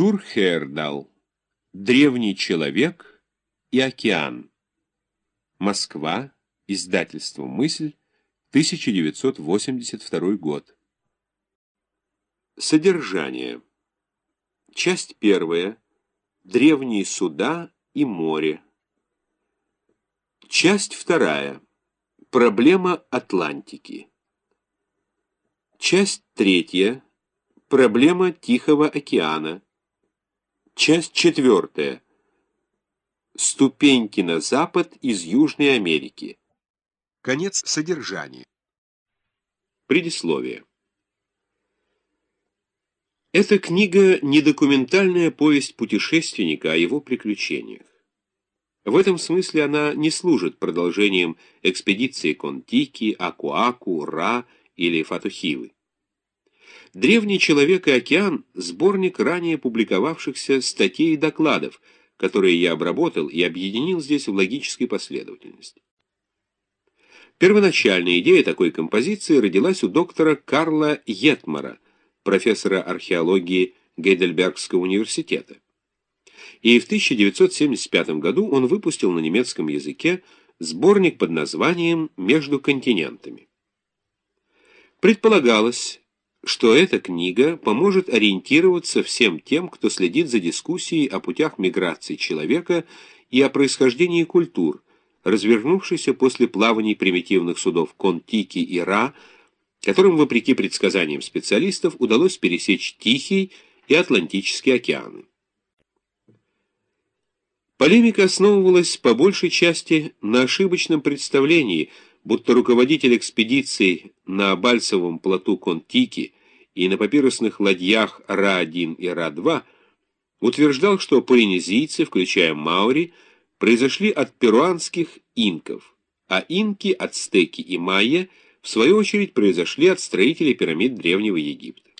Тур Хердал. Древний человек и океан. Москва. Издательство «Мысль», 1982 год. Содержание. Часть первая. Древние суда и море. Часть вторая. Проблема Атлантики. Часть третья. Проблема Тихого океана. Часть четвертая. Ступеньки на запад из Южной Америки. Конец содержания. Предисловие. Эта книга – не документальная повесть путешественника о его приключениях. В этом смысле она не служит продолжением экспедиции Контики, Акуаку, Ра или Фатухивы. «Древний человек и океан» — сборник ранее публиковавшихся статей и докладов, которые я обработал и объединил здесь в логической последовательности. Первоначальная идея такой композиции родилась у доктора Карла Йетмара, профессора археологии Гейдельбергского университета. И в 1975 году он выпустил на немецком языке сборник под названием «Между континентами». Предполагалось, что эта книга поможет ориентироваться всем тем, кто следит за дискуссией о путях миграции человека и о происхождении культур, развернувшейся после плаваний примитивных судов Контики и Ра, которым, вопреки предсказаниям специалистов, удалось пересечь Тихий и Атлантический океаны. Полемика основывалась по большей части на ошибочном представлении – будто руководитель экспедиции на Бальцевом плоту Контики и на папирусных ладьях Ра-1 и Ра-2 утверждал, что полинезийцы, включая маори, произошли от перуанских инков, а инки, ацтеки и майя, в свою очередь, произошли от строителей пирамид Древнего Египта.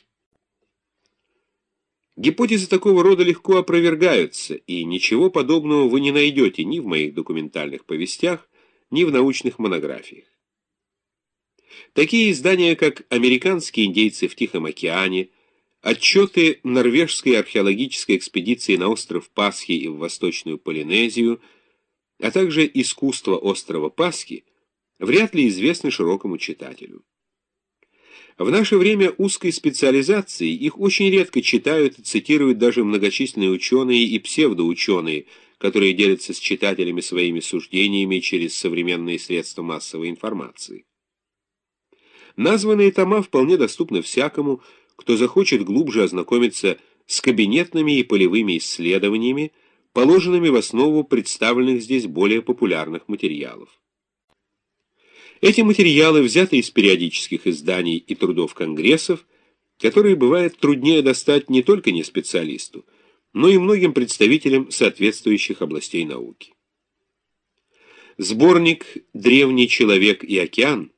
Гипотезы такого рода легко опровергаются, и ничего подобного вы не найдете ни в моих документальных повестях, ни в научных монографиях. Такие издания, как «Американские индейцы в Тихом океане», отчеты норвежской археологической экспедиции на остров Пасхи и в Восточную Полинезию, а также «Искусство острова Пасхи» вряд ли известны широкому читателю. В наше время узкой специализации их очень редко читают и цитируют даже многочисленные ученые и псевдоученые, которые делятся с читателями своими суждениями через современные средства массовой информации. Названные тома вполне доступны всякому, кто захочет глубже ознакомиться с кабинетными и полевыми исследованиями, положенными в основу представленных здесь более популярных материалов. Эти материалы взяты из периодических изданий и трудов конгрессов, которые бывает труднее достать не только не специалисту, но и многим представителям соответствующих областей науки. Сборник «Древний человек и океан»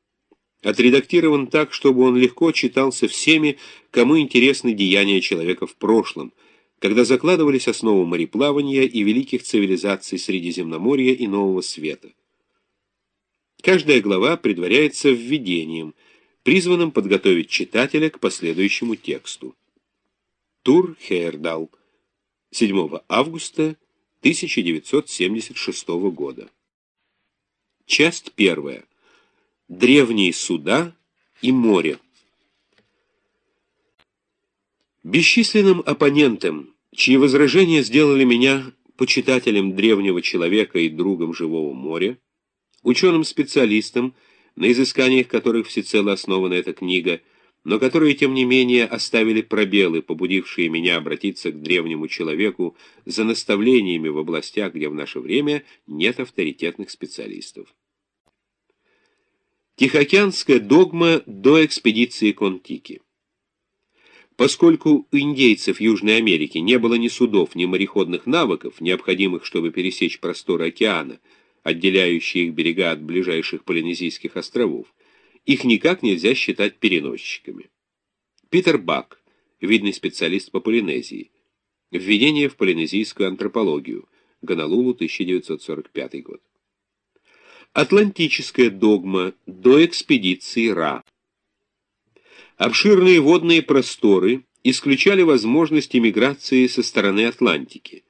отредактирован так, чтобы он легко читался всеми, кому интересны деяния человека в прошлом, когда закладывались основы мореплавания и великих цивилизаций Средиземноморья и Нового Света. Каждая глава предваряется введением, призванным подготовить читателя к последующему тексту. Тур Хейердал 7 августа 1976 года. Часть первая. Древние суда и море. Бесчисленным оппонентам, чьи возражения сделали меня почитателем древнего человека и другом живого моря, ученым-специалистам, на изысканиях которых всецело основана эта книга, но которые, тем не менее, оставили пробелы, побудившие меня обратиться к древнему человеку за наставлениями в областях, где в наше время нет авторитетных специалистов. Тихоокеанская догма до экспедиции Контики. Поскольку у индейцев Южной Америки не было ни судов, ни мореходных навыков, необходимых, чтобы пересечь просторы океана, отделяющие их берега от ближайших полинезийских островов, их никак нельзя считать переносчиками. Питер Бак, видный специалист по Полинезии. Введение в полинезийскую антропологию. Гонолулу, 1945 год. Атлантическая догма до экспедиции Ра. Обширные водные просторы исключали возможность эмиграции со стороны Атлантики.